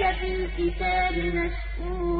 ذَٰلِكَ فِي الْكِتَابِ مَسْطُورًا